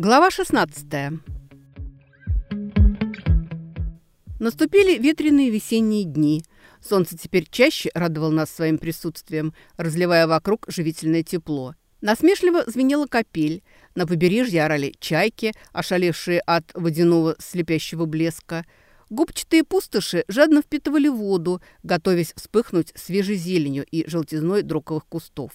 Глава 16. Наступили ветреные весенние дни. Солнце теперь чаще радовало нас своим присутствием, разливая вокруг живительное тепло. Насмешливо звенела капель. На побережье орали чайки, ошалевшие от водяного слепящего блеска. Губчатые пустоши жадно впитывали воду, готовясь вспыхнуть свежей зеленью и желтизной друковых кустов.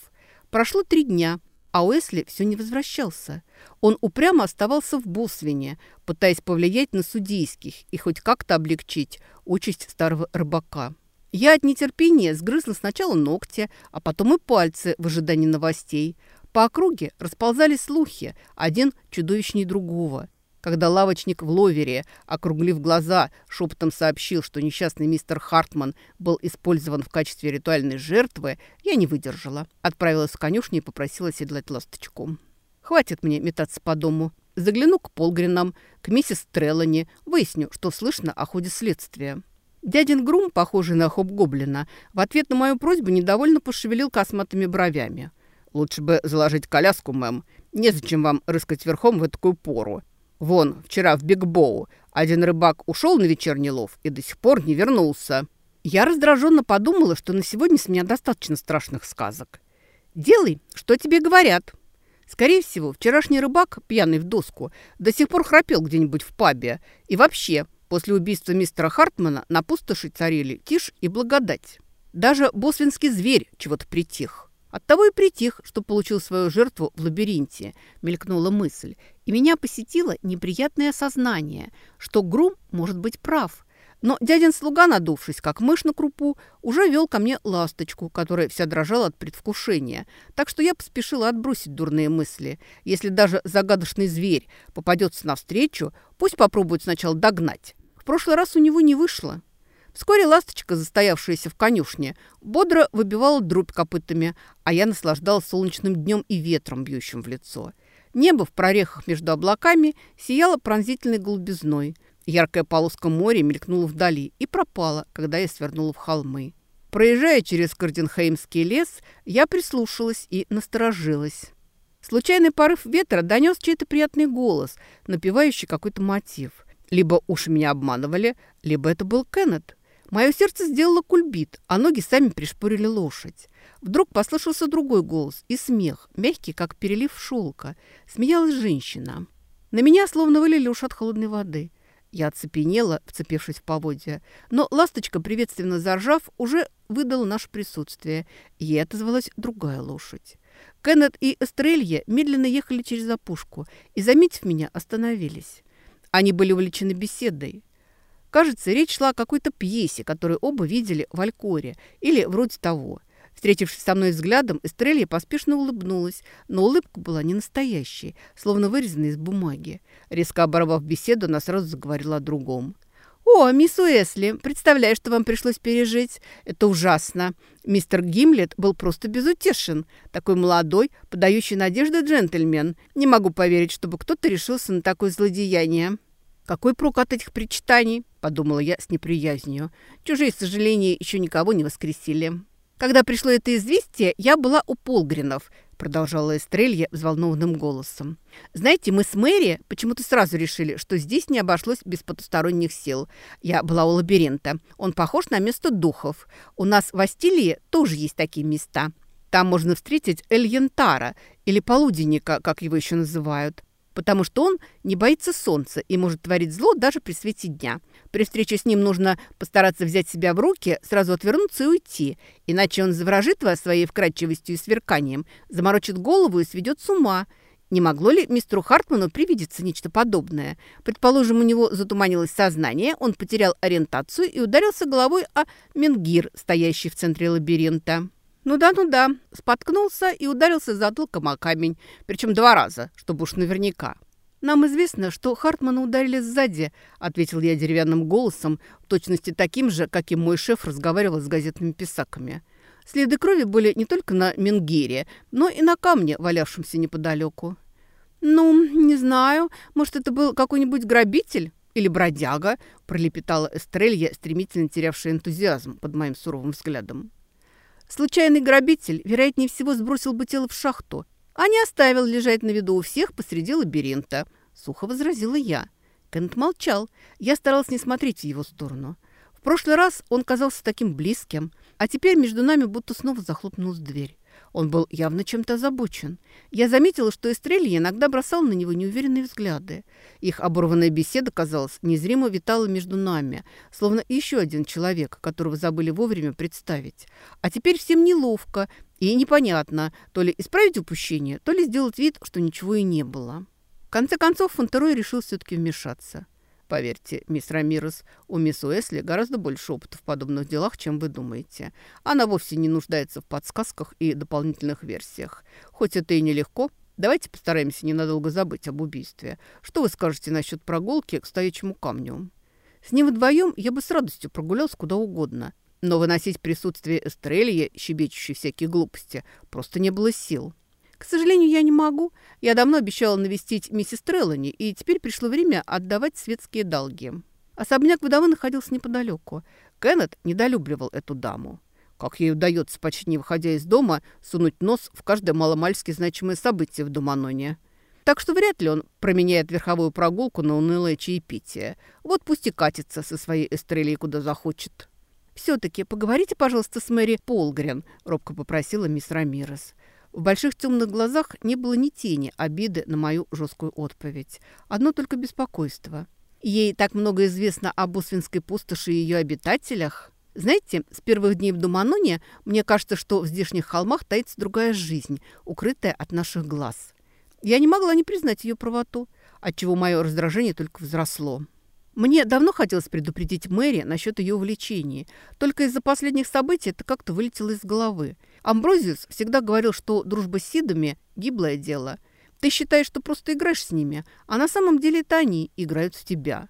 Прошло три дня – а Уэсли все не возвращался. Он упрямо оставался в Босвине, пытаясь повлиять на судейских и хоть как-то облегчить участь старого рыбака. Я от нетерпения сгрызла сначала ногти, а потом и пальцы в ожидании новостей. По округе расползались слухи, один чудовищней другого. Когда лавочник в ловере, округлив глаза, шепотом сообщил, что несчастный мистер Хартман был использован в качестве ритуальной жертвы, я не выдержала. Отправилась в конюшню и попросила седлать ласточку. Хватит мне метаться по дому. Загляну к Полгринам, к миссис Треллани, выясню, что слышно о ходе следствия. Дядин Грум, похожий на хоп-гоблина, в ответ на мою просьбу недовольно пошевелил косматыми бровями. «Лучше бы заложить коляску, мэм. Незачем вам рыскать верхом в такую пору. Вон, вчера в Бигбоу один рыбак ушел на вечерний лов и до сих пор не вернулся. Я раздраженно подумала, что на сегодня с меня достаточно страшных сказок. «Делай, что тебе говорят». Скорее всего, вчерашний рыбак, пьяный в доску, до сих пор храпел где-нибудь в пабе. И вообще, после убийства мистера Хартмана на пустоши царили тишь и благодать. Даже босвинский зверь чего-то притих. Оттого и притих, что получил свою жертву в лабиринте, мелькнула мысль. И меня посетило неприятное осознание, что Грум может быть прав. Но дядин слуга, надувшись, как мышь на крупу, уже вел ко мне ласточку, которая вся дрожала от предвкушения. Так что я поспешила отбросить дурные мысли. Если даже загадочный зверь попадется навстречу, пусть попробует сначала догнать. В прошлый раз у него не вышло. Вскоре ласточка, застоявшаяся в конюшне, бодро выбивала дробь копытами, а я наслаждалась солнечным днем и ветром, бьющим в лицо. Небо в прорехах между облаками сияло пронзительной голубизной. Яркая полоска моря мелькнула вдали и пропала, когда я свернула в холмы. Проезжая через Карденхеймский лес, я прислушалась и насторожилась. Случайный порыв ветра донес чей-то приятный голос, напевающий какой-то мотив. Либо уши меня обманывали, либо это был Кеннет. Мое сердце сделало кульбит, а ноги сами пришпорили лошадь. Вдруг послышался другой голос и смех, мягкий, как перелив шелка. Смеялась женщина. На меня словно вылили уж от холодной воды. Я оцепенела, вцепившись в поводья. Но ласточка, приветственно заржав, уже выдала наше присутствие. Ей отозвалась другая лошадь. Кеннет и Эстрелья медленно ехали через опушку и, заметив меня, остановились. Они были увлечены беседой. Кажется, речь шла о какой-то пьесе, которую оба видели в Алькоре, или вроде того. Встретившись со мной взглядом, Эстрелья поспешно улыбнулась, но улыбка была не настоящей, словно вырезанная из бумаги. Резко оборвав беседу, она сразу заговорила о другом. «О, мисс Уэсли, представляю, что вам пришлось пережить. Это ужасно. Мистер Гимлет был просто безутешен. Такой молодой, подающий надежды джентльмен. Не могу поверить, чтобы кто-то решился на такое злодеяние». «Какой прок от этих причитаний?» – подумала я с неприязнью. Чужие сожаления еще никого не воскресили. «Когда пришло это известие, я была у Полгринов», – продолжала Эстрелья взволнованным голосом. «Знаете, мы с Мэри почему-то сразу решили, что здесь не обошлось без потусторонних сил. Я была у лабиринта. Он похож на место духов. У нас в Астилии тоже есть такие места. Там можно встретить Эльентара или полуденника, как его еще называют потому что он не боится солнца и может творить зло даже при свете дня. При встрече с ним нужно постараться взять себя в руки, сразу отвернуться и уйти, иначе он заворожит вас своей вкрадчивостью и сверканием, заморочит голову и сведет с ума. Не могло ли мистеру Хартману привидеться нечто подобное? Предположим, у него затуманилось сознание, он потерял ориентацию и ударился головой о менгир, стоящий в центре лабиринта. Ну да, ну да. Споткнулся и ударился затылком о камень. Причем два раза, чтобы уж наверняка. «Нам известно, что Хартмана ударили сзади», — ответил я деревянным голосом, в точности таким же, каким мой шеф разговаривал с газетными писаками. Следы крови были не только на Менгире, но и на камне, валявшемся неподалеку. «Ну, не знаю. Может, это был какой-нибудь грабитель или бродяга?» пролепетала Эстрелья, стремительно терявшая энтузиазм под моим суровым взглядом. Случайный грабитель, вероятнее всего, сбросил бы тело в шахту, а не оставил лежать на виду у всех посреди лабиринта. Сухо возразила я. Кент молчал. Я старалась не смотреть в его сторону. В прошлый раз он казался таким близким, а теперь между нами будто снова захлопнулась дверь. Он был явно чем-то озабочен. Я заметила, что Эстрелья иногда бросал на него неуверенные взгляды. Их оборванная беседа, казалось, незримо витала между нами, словно еще один человек, которого забыли вовремя представить. А теперь всем неловко и непонятно, то ли исправить упущение, то ли сделать вид, что ничего и не было. В конце концов, Фонтерой решил все-таки вмешаться. Поверьте, мисс Рамирес, у мисс Уэсли гораздо больше опыта в подобных делах, чем вы думаете. Она вовсе не нуждается в подсказках и дополнительных версиях. Хоть это и нелегко, давайте постараемся ненадолго забыть об убийстве. Что вы скажете насчет прогулки к стоячему камню? С ним вдвоем я бы с радостью прогулялся куда угодно. Но выносить присутствие Эстрельи, щебечущей всякие глупости, просто не было сил. К сожалению, я не могу. Я давно обещала навестить миссис Треллани, и теперь пришло время отдавать светские долги. Особняк вдовы находился неподалеку. Кеннет недолюбливал эту даму. Как ей удается, почти не выходя из дома, сунуть нос в каждое маломальски значимое событие в Думаноне. Так что вряд ли он променяет верховую прогулку на унылое чаепитие. Вот пусть и катится со своей эстрелей куда захочет. «Все-таки поговорите, пожалуйста, с Мэри Полгрен», — робко попросила мисс Рамирес. В больших темных глазах не было ни тени обиды на мою жесткую отповедь. Одно только беспокойство. Ей так много известно об Усвинской пустоши и ее обитателях. Знаете, с первых дней в Думаноне мне кажется, что в здешних холмах таится другая жизнь, укрытая от наших глаз. Я не могла не признать ее правоту, отчего мое раздражение только возросло. Мне давно хотелось предупредить Мэри насчет ее увлечений, только из-за последних событий это как-то вылетело из головы – Амброзиус всегда говорил, что дружба с Сидами – гиблое дело. Ты считаешь, что просто играешь с ними, а на самом деле это они играют в тебя.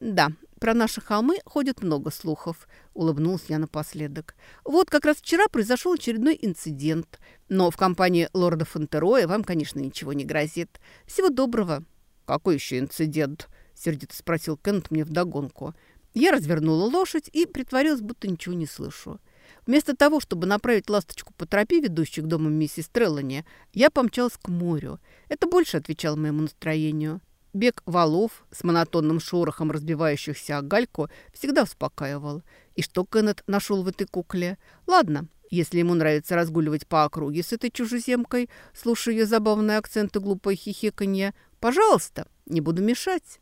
Да, про наши холмы ходит много слухов, улыбнулся я напоследок. Вот как раз вчера произошел очередной инцидент. Но в компании лорда Фонтероя вам, конечно, ничего не грозит. Всего доброго. Какой еще инцидент? Сердито спросил Кент мне вдогонку. Я развернула лошадь и притворилась, будто ничего не слышу. Вместо того, чтобы направить ласточку по тропе, ведущей к дому миссис Треллани, я помчалась к морю. Это больше отвечало моему настроению. Бег валов с монотонным шорохом разбивающихся о гальку всегда успокаивал. И что Кеннет нашел в этой кукле? Ладно, если ему нравится разгуливать по округе с этой чужеземкой, слушая ее забавные акценты глупое хихиканье, пожалуйста, не буду мешать.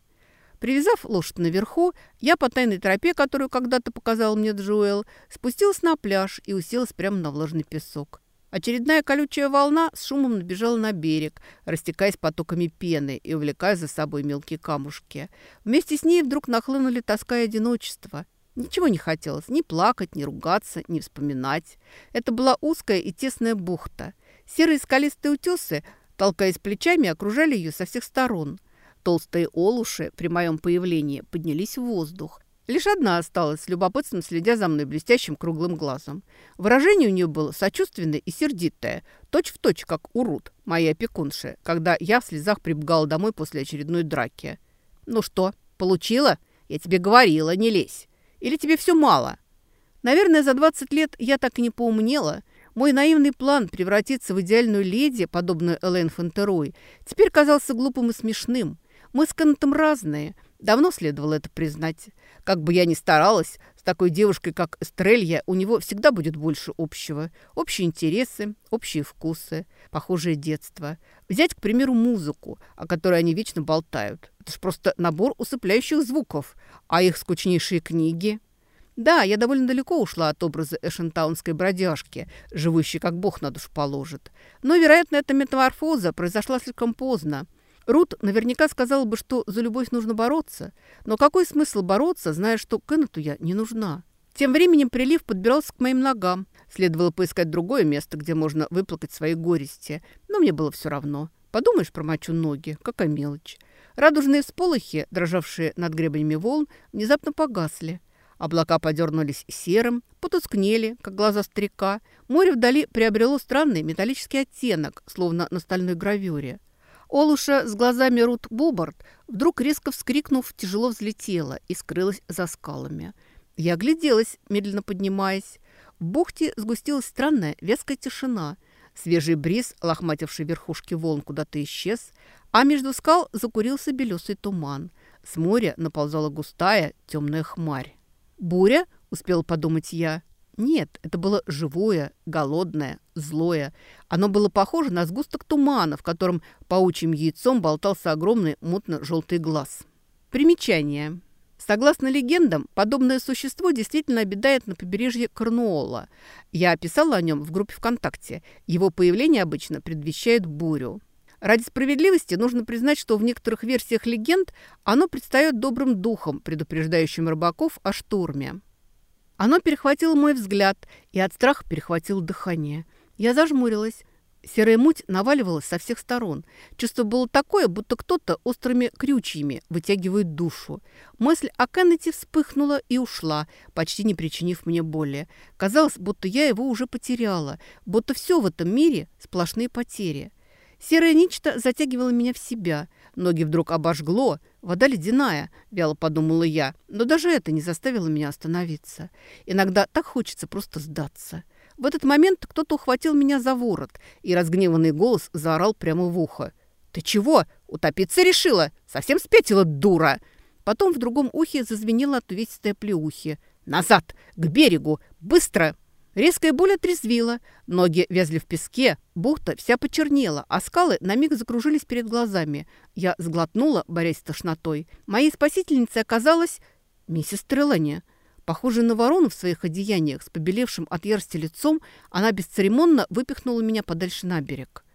Привязав лошадь наверху, я по тайной тропе, которую когда-то показал мне Джоэл, спустилась на пляж и уселась прямо на влажный песок. Очередная колючая волна с шумом набежала на берег, растекаясь потоками пены и увлекая за собой мелкие камушки. Вместе с ней вдруг нахлынули тоска и одиночество. Ничего не хотелось ни плакать, ни ругаться, ни вспоминать. Это была узкая и тесная бухта. Серые скалистые утесы, толкаясь плечами, окружали ее со всех сторон – Толстые олуши при моем появлении поднялись в воздух. Лишь одна осталась, с любопытством следя за мной блестящим круглым глазом. Выражение у нее было сочувственное и сердитое, точь-в-точь, точь, как у Рут, моей опекунши, когда я в слезах прибегала домой после очередной драки. «Ну что, получила? Я тебе говорила, не лезь. Или тебе все мало?» Наверное, за 20 лет я так и не поумнела. Мой наивный план превратиться в идеальную леди, подобную Элейн Фонтерой, теперь казался глупым и смешным – мы с Кеннетом разные. Давно следовало это признать. Как бы я ни старалась, с такой девушкой, как Эстрелья, у него всегда будет больше общего. Общие интересы, общие вкусы, похожее детство. Взять, к примеру, музыку, о которой они вечно болтают. Это ж просто набор усыпляющих звуков. А их скучнейшие книги... Да, я довольно далеко ушла от образа эшентаунской бродяжки, живущей как бог на душу положит. Но, вероятно, эта метаморфоза произошла слишком поздно. Рут наверняка сказала бы, что за любовь нужно бороться. Но какой смысл бороться, зная, что Кеннету я не нужна? Тем временем прилив подбирался к моим ногам. Следовало поискать другое место, где можно выплакать свои горести. Но мне было все равно. Подумаешь, промочу ноги. Какая мелочь. Радужные всполохи, дрожавшие над гребнями волн, внезапно погасли. Облака подернулись серым, потускнели, как глаза старика. Море вдали приобрело странный металлический оттенок, словно на стальной гравюре. Олуша с глазами Рут Бобард, вдруг резко вскрикнув, тяжело взлетела и скрылась за скалами. Я огляделась, медленно поднимаясь. В бухте сгустилась странная вязкая тишина. Свежий бриз, лохмативший верхушки волн, куда-то исчез, а между скал закурился белесый туман. С моря наползала густая темная хмарь. «Буря?» – успел подумать я. Нет, это было живое, голодное, злое. Оно было похоже на сгусток тумана, в котором паучьим яйцом болтался огромный мутно-желтый глаз. Примечание. Согласно легендам, подобное существо действительно обитает на побережье Корнуола. Я описала о нем в группе ВКонтакте. Его появление обычно предвещает бурю. Ради справедливости нужно признать, что в некоторых версиях легенд оно предстает добрым духом, предупреждающим рыбаков о штурме. Оно перехватило мой взгляд и от страха перехватило дыхание. Я зажмурилась. Серая муть наваливалась со всех сторон. Чувство было такое, будто кто-то острыми крючьями вытягивает душу. Мысль о Кеннете вспыхнула и ушла, почти не причинив мне боли. Казалось, будто я его уже потеряла, будто все в этом мире – сплошные потери. Серое нечто затягивало меня в себя. Ноги вдруг обожгло. Вода ледяная, вяло подумала я. Но даже это не заставило меня остановиться. Иногда так хочется просто сдаться. В этот момент кто-то ухватил меня за ворот, и разгневанный голос заорал прямо в ухо. «Ты чего? Утопиться решила? Совсем спятила, дура!» Потом в другом ухе зазвенело от увесистой плеухи. «Назад! К берегу! Быстро!» Резкая боль отрезвила, ноги вязли в песке, бухта вся почернела, а скалы на миг закружились перед глазами. Я сглотнула, борясь с тошнотой. Моей спасительницей оказалась миссис Трелани. Похожая на ворону в своих одеяниях, с побелевшим от ярости лицом, она бесцеремонно выпихнула меня подальше на берег.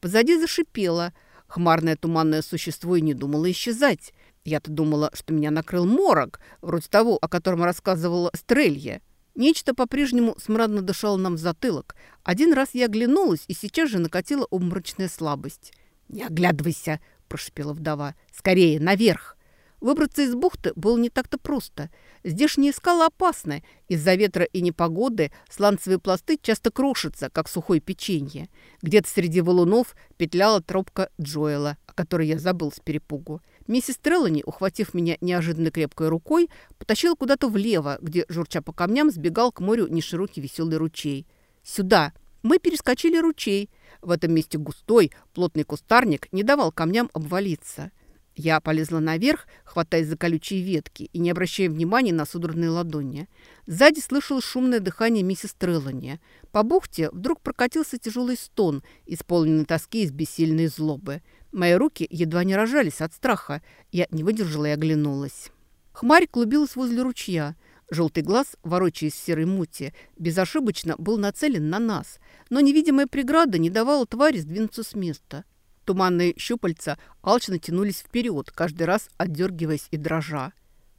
Позади зашипела. Хмарное туманное существо и не думало исчезать. Я-то думала, что меня накрыл морок, вроде того, о котором рассказывала Стрелья. Нечто по-прежнему смрадно дышало нам в затылок. Один раз я оглянулась, и сейчас же накатила обморочная слабость. «Не оглядывайся!» – прошипела вдова. «Скорее, наверх!» Выбраться из бухты было не так-то просто. Здешние скалы опасны. Из-за ветра и непогоды сланцевые пласты часто крошатся, как сухое печенье. Где-то среди валунов петляла тропка Джоэла, о которой я забыл с перепугу. Миссис Треллани, ухватив меня неожиданно крепкой рукой, потащила куда-то влево, где, журча по камням, сбегал к морю неширокий веселый ручей. «Сюда!» Мы перескочили ручей. В этом месте густой, плотный кустарник не давал камням обвалиться. Я полезла наверх, хватаясь за колючие ветки и не обращая внимания на судорожные ладони. Сзади слышалось шумное дыхание миссис Треллани. По бухте вдруг прокатился тяжелый стон, исполненный тоски и бессильной злобы. Мои руки едва не рожались от страха. Я не выдержала и оглянулась. Хмарь клубилась возле ручья. Желтый глаз, ворочаясь в серой мути, безошибочно был нацелен на нас. Но невидимая преграда не давала твари сдвинуться с места. Туманные щупальца алчно тянулись вперед, каждый раз отдергиваясь и дрожа.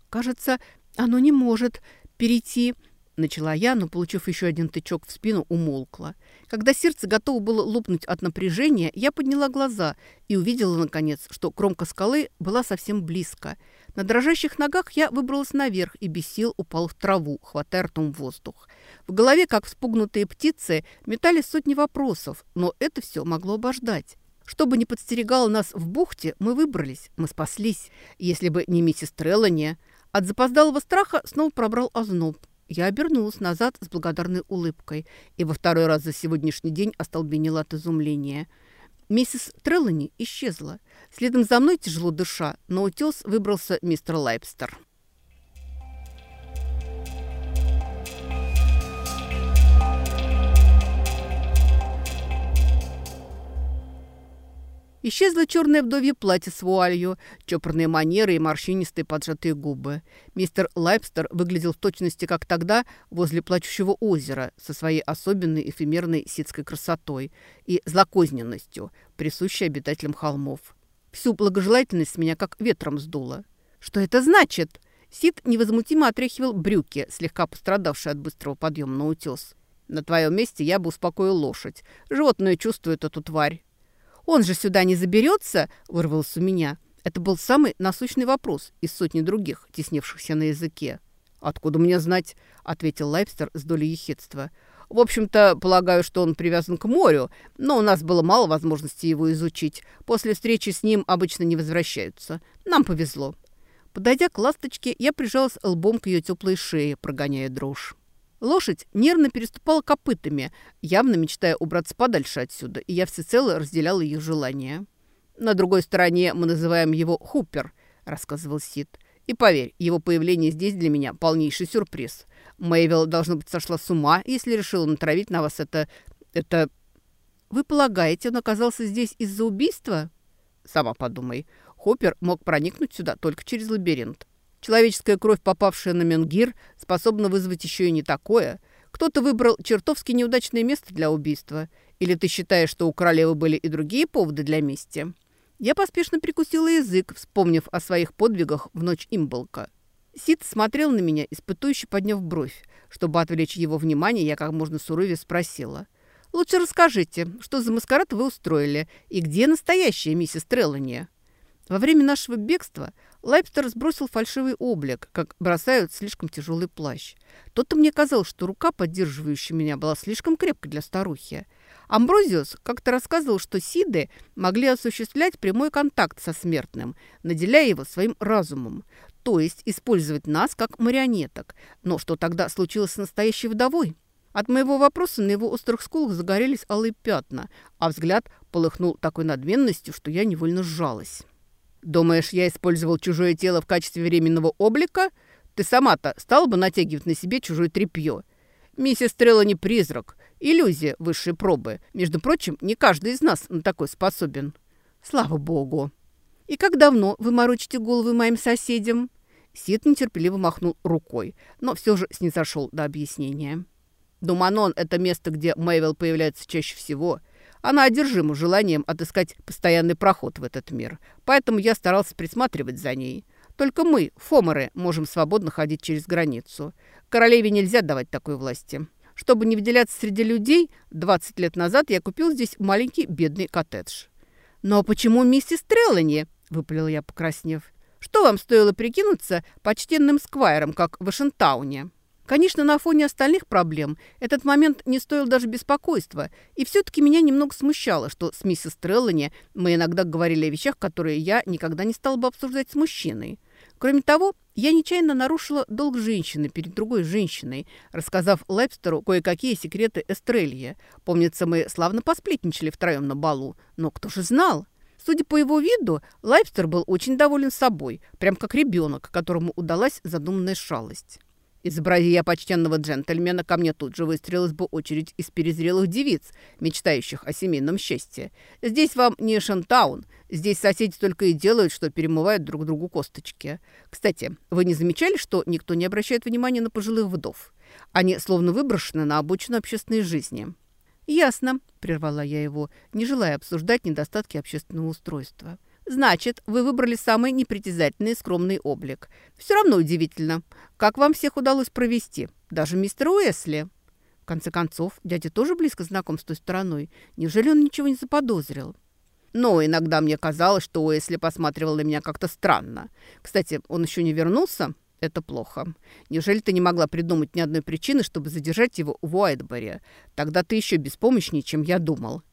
«Кажется, оно не может перейти», Начала я, но, получив еще один тычок в спину, умолкла. Когда сердце готово было лопнуть от напряжения, я подняла глаза и увидела, наконец, что кромка скалы была совсем близко. На дрожащих ногах я выбралась наверх и без сил упала в траву, хватая ртом воздух. В голове, как вспугнутые птицы, метались сотни вопросов, но это все могло обождать. Что бы ни подстерегало нас в бухте, мы выбрались, мы спаслись. Если бы не миссис Треллани... От запоздалого страха снова пробрал озноб. Я обернулась назад с благодарной улыбкой и во второй раз за сегодняшний день остолбенела от изумления. Миссис Треллани исчезла. Следом за мной, тяжело дыша, на утес выбрался мистер Лайпстер. Исчезло черное вдовье платье с вуалью, чопорные манеры и морщинистые поджатые губы. Мистер Лайпстер выглядел в точности, как тогда, возле плачущего озера, со своей особенной эфемерной ситской красотой и злокозненностью, присущей обитателям холмов. Всю благожелательность меня как ветром сдуло. «Что это значит?» Сид невозмутимо отряхивал брюки, слегка пострадавшие от быстрого подъема на утес. «На твоем месте я бы успокоил лошадь. Животное чувствует эту тварь». «Он же сюда не заберется?» – вырвался у меня. Это был самый насущный вопрос из сотни других, теснившихся на языке. «Откуда мне знать?» – ответил Лайпстер с долей ехидства. В общем-то, полагаю, что он привязан к морю, но у нас было мало возможности его изучить. После встречи с ним обычно не возвращаются. Нам повезло. Подойдя к ласточке, я прижалась лбом к ее теплой шее, прогоняя дрожь. Лошадь нервно переступала копытами, явно мечтая убраться подальше отсюда, и я всецело разделяла ее желание. «На другой стороне мы называем его Хупер», — рассказывал Сид. «И поверь, его появление здесь для меня полнейший сюрприз. Мэйвилл, должно быть, сошла с ума, если решила натравить на вас это... это...» «Вы полагаете, он оказался здесь из-за убийства?» «Сама подумай. Хоппер мог проникнуть сюда только через лабиринт. Человеческая кровь, попавшая на Менгир, способна вызвать еще и не такое. Кто-то выбрал чертовски неудачное место для убийства. Или ты считаешь, что у королевы были и другие поводы для мести?» Я поспешно прикусила язык, вспомнив о своих подвигах в ночь имболка. Сид смотрел на меня, испытующе подняв бровь. Чтобы отвлечь его внимание, я как можно суровее спросила. «Лучше расскажите, что за маскарад вы устроили и где настоящая миссис Треллани?» Во время нашего бегства Лайпстер сбросил фальшивый облик, как бросают слишком тяжелый плащ. Тот-то мне казалось, что рука, поддерживающая меня, была слишком крепкой для старухи. Амброзиус как-то рассказывал, что Сиды могли осуществлять прямой контакт со смертным, наделяя его своим разумом, то есть использовать нас как марионеток. Но что тогда случилось с настоящей вдовой? От моего вопроса на его острых скулах загорелись алые пятна, а взгляд полыхнул такой надменностью, что я невольно сжалась. «Думаешь, я использовал чужое тело в качестве временного облика? Ты сама-то стала бы натягивать на себе чужое тряпье. Миссис Стрелла не призрак, иллюзия высшей пробы. Между прочим, не каждый из нас на такой способен. Слава богу. И как давно вы морочите головы моим соседям? Сид нетерпеливо махнул рукой, но все же снизошел до объяснения. Думанон – это место, где Мэйвелл появляется чаще всего. Она одержима желанием отыскать постоянный проход в этот мир, поэтому я старался присматривать за ней. Только мы, фоморы, можем свободно ходить через границу. Королеве нельзя давать такой власти. Чтобы не выделяться среди людей, 20 лет назад я купил здесь маленький бедный коттедж. «Но почему миссис Треллани?» – выпалил я, покраснев. «Что вам стоило прикинуться почтенным сквайром, как в Вашингтауне?» Конечно, на фоне остальных проблем этот момент не стоил даже беспокойства, и все-таки меня немного смущало, что с миссис Треллани мы иногда говорили о вещах, которые я никогда не стала бы обсуждать с мужчиной. Кроме того, я нечаянно нарушила долг женщины перед другой женщиной, рассказав Лепстеру кое-какие секреты Эстрелья. Помнится, мы славно посплетничали втроем на балу, но кто же знал? Судя по его виду, Лайпстер был очень доволен собой, прям как ребенок, которому удалась задуманная шалость. Изобрази я почтенного джентльмена, ко мне тут же выстрелилась бы очередь из перезрелых девиц, мечтающих о семейном счастье. Здесь вам не Шантаун. Здесь соседи только и делают, что перемывают друг другу косточки. Кстати, вы не замечали, что никто не обращает внимания на пожилых вдов? Они словно выброшены на обочину общественной жизни. «Ясно», – прервала я его, не желая обсуждать недостатки общественного устройства. Значит, вы выбрали самый непритязательный и скромный облик. Все равно удивительно. Как вам всех удалось провести? Даже мистер Уэсли. В конце концов, дядя тоже близко знаком с той стороной. Неужели он ничего не заподозрил? Но иногда мне казалось, что Уэсли посматривал на меня как-то странно. Кстати, он еще не вернулся? Это плохо. Неужели ты не могла придумать ни одной причины, чтобы задержать его в Уайтборе? Тогда ты еще беспомощнее, чем я думал.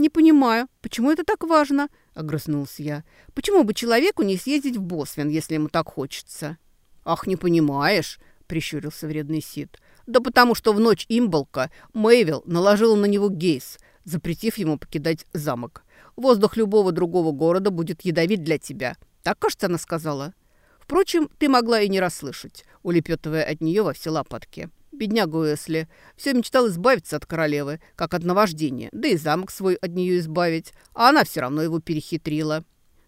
«Не понимаю, почему это так важно?» – огрызнулся я. «Почему бы человеку не съездить в Босвен, если ему так хочется?» «Ах, не понимаешь!» – прищурился вредный Сид. «Да потому что в ночь имболка Мэйвилл наложила на него гейс, запретив ему покидать замок. Воздух любого другого города будет ядовит для тебя. Так, кажется, она сказала. Впрочем, ты могла и не расслышать, улепетывая от нее во все лопатки. Бедняга Уэсли. Все мечтал избавиться от королевы, как от наваждения, да и замок свой от нее избавить, а она все равно его перехитрила.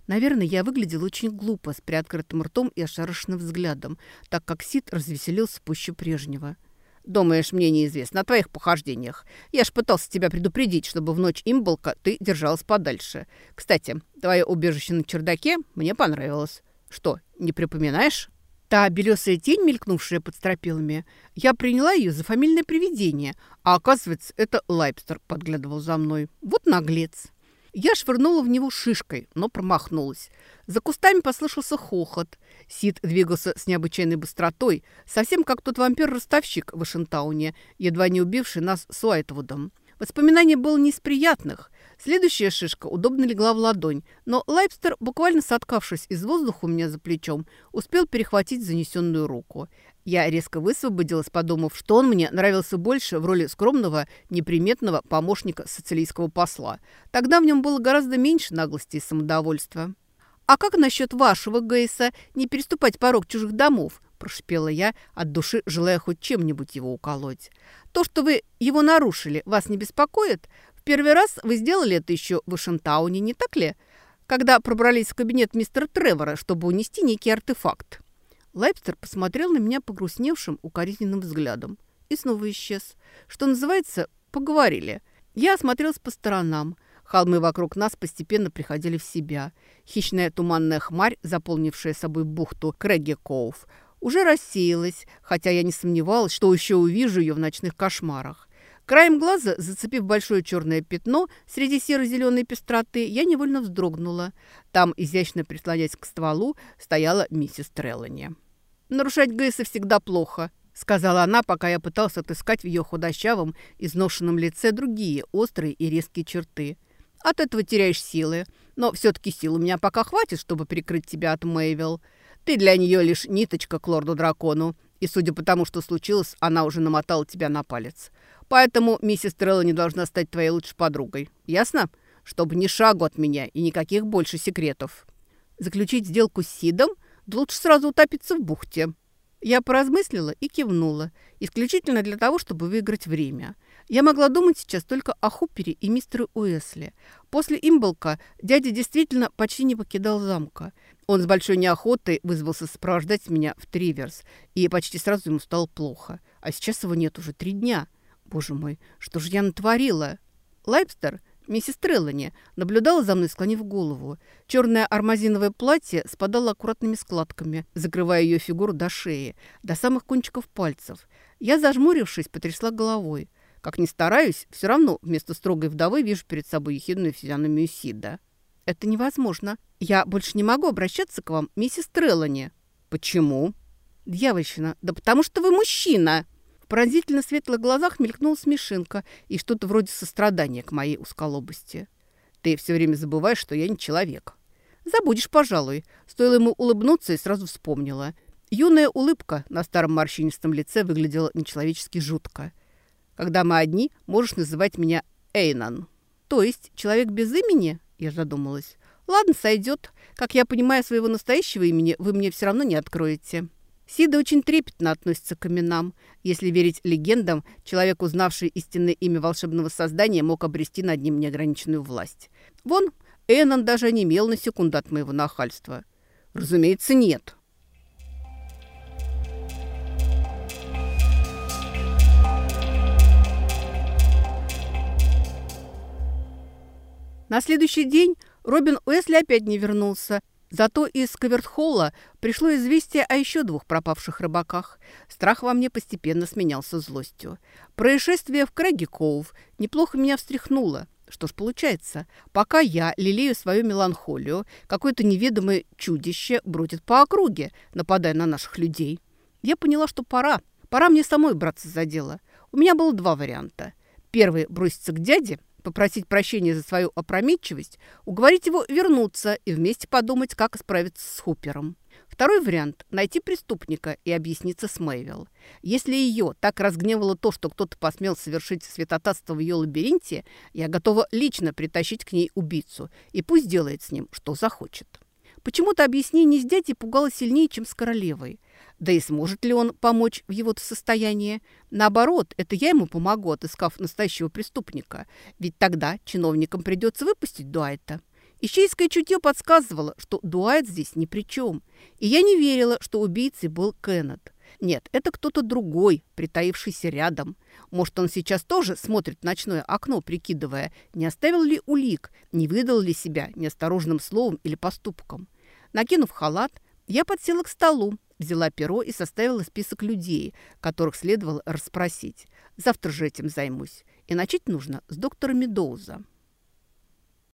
Наверное, я выглядел очень глупо, с приоткрытым ртом и ошарашенным взглядом, так как Сид развеселился пуще прежнего. «Думаешь, мне неизвестно о твоих похождениях? Я ж пытался тебя предупредить, чтобы в ночь имболка ты держалась подальше. Кстати, твое убежище на чердаке мне понравилось. Что, не припоминаешь?» Та белесая тень, мелькнувшая под стропилами, я приняла ее за фамильное привидение, а оказывается, это Лайпстер подглядывал за мной. Вот наглец. Я швырнула в него шишкой, но промахнулась. За кустами послышался хохот. Сид двигался с необычайной быстротой, совсем как тот вампир-ростовщик в Вашингтауне, едва не убивший нас с Уайтвудом. Воспоминание было не из приятных. Следующая шишка удобно легла в ладонь, но Лайпстер, буквально соткавшись из воздуха у меня за плечом, успел перехватить занесенную руку. Я резко высвободилась, подумав, что он мне нравился больше в роли скромного, неприметного помощника социалистского посла. Тогда в нем было гораздо меньше наглости и самодовольства. «А как насчет вашего Гейса не переступать порог чужих домов?» – прошипела я, от души желая хоть чем-нибудь его уколоть. «То, что вы его нарушили, вас не беспокоит? В первый раз вы сделали это еще в Вашингтауне, не так ли? Когда пробрались в кабинет мистера Тревора, чтобы унести некий артефакт». Лайпстер посмотрел на меня погрустневшим, укоризненным взглядом и снова исчез. Что называется, поговорили. Я осмотрелась по сторонам. Холмы вокруг нас постепенно приходили в себя. Хищная туманная хмарь, заполнившая собой бухту Крэги Коув, уже рассеялась, хотя я не сомневалась, что еще увижу ее в ночных кошмарах. Краем глаза, зацепив большое черное пятно среди серо-зеленой пестроты, я невольно вздрогнула. Там, изящно прислонясь к стволу, стояла миссис Треллани. «Нарушать Гейса всегда плохо», — сказала она, пока я пытался отыскать в ее худощавом, изношенном лице другие острые и резкие черты. «От этого теряешь силы. Но все-таки сил у меня пока хватит, чтобы прикрыть тебя от Мэйвилл. Ты для нее лишь ниточка к лорду-дракону, и, судя по тому, что случилось, она уже намотала тебя на палец. Поэтому миссис Трелла не должна стать твоей лучшей подругой. Ясно? Чтобы ни шагу от меня и никаких больше секретов. Заключить сделку с Сидом? Да лучше сразу утопиться в бухте. Я поразмыслила и кивнула, исключительно для того, чтобы выиграть время. Я могла думать сейчас только о Хупере и мистере Уэсли. После имболка дядя действительно почти не покидал замка. Он с большой неохотой вызвался сопровождать меня в Триверс, и почти сразу ему стало плохо. А сейчас его нет уже три дня. Боже мой, что же я натворила? Лайпстер, миссис Треллани, наблюдала за мной, склонив голову. Черное армазиновое платье спадало аккуратными складками, закрывая ее фигуру до шеи, до самых кончиков пальцев. Я, зажмурившись, потрясла головой. Как ни стараюсь, все равно вместо строгой вдовы вижу перед собой ехидную физиономию Сида. «Это невозможно. Я больше не могу обращаться к вам, миссис Треллани». «Почему?» «Дьявольщина. Да потому что вы мужчина!» Поразительно светлых глазах мелькнула смешинка и что-то вроде сострадания к моей усколобости. «Ты все время забываешь, что я не человек». «Забудешь, пожалуй». Стоило ему улыбнуться и сразу вспомнила. Юная улыбка на старом морщинистом лице выглядела нечеловечески жутко. «Когда мы одни, можешь называть меня Эйнан». «То есть человек без имени?» Я задумалась. «Ладно, сойдет. Как я понимаю, своего настоящего имени вы мне все равно не откроете». Сида очень трепетно относится к именам. Если верить легендам, человек, узнавший истинное имя волшебного создания, мог обрести над ним неограниченную власть. Вон, Эннон даже не имел на секунду от моего нахальства. Разумеется, нет. На следующий день Робин Уэсли опять не вернулся, Зато из Кавертхолла пришло известие о еще двух пропавших рыбаках. Страх во мне постепенно сменялся злостью. Происшествие в Крэги Коув неплохо меня встряхнуло. Что ж получается, пока я лелею свою меланхолию, какое-то неведомое чудище бродит по округе, нападая на наших людей. Я поняла, что пора. Пора мне самой браться за дело. У меня было два варианта. Первый – броситься к дяде – попросить прощения за свою опрометчивость, уговорить его вернуться и вместе подумать, как справиться с Хупером. Второй вариант – найти преступника и объясниться с Мэйвилл. Если ее так разгневало то, что кто-то посмел совершить святотатство в ее лабиринте, я готова лично притащить к ней убийцу, и пусть делает с ним, что захочет. Почему-то объяснение с дядей пугало сильнее, чем с королевой – да и сможет ли он помочь в его состоянии? Наоборот, это я ему помогу, отыскав настоящего преступника. Ведь тогда чиновникам придется выпустить Дуайта. Ищейское чутье подсказывало, что Дуайт здесь ни при чем. И я не верила, что убийцей был Кеннет. Нет, это кто-то другой, притаившийся рядом. Может, он сейчас тоже смотрит в ночное окно, прикидывая, не оставил ли улик, не выдал ли себя неосторожным словом или поступком. Накинув халат, я подсела к столу, взяла перо и составила список людей, которых следовало расспросить. Завтра же этим займусь. И начать нужно с доктора Медоуза.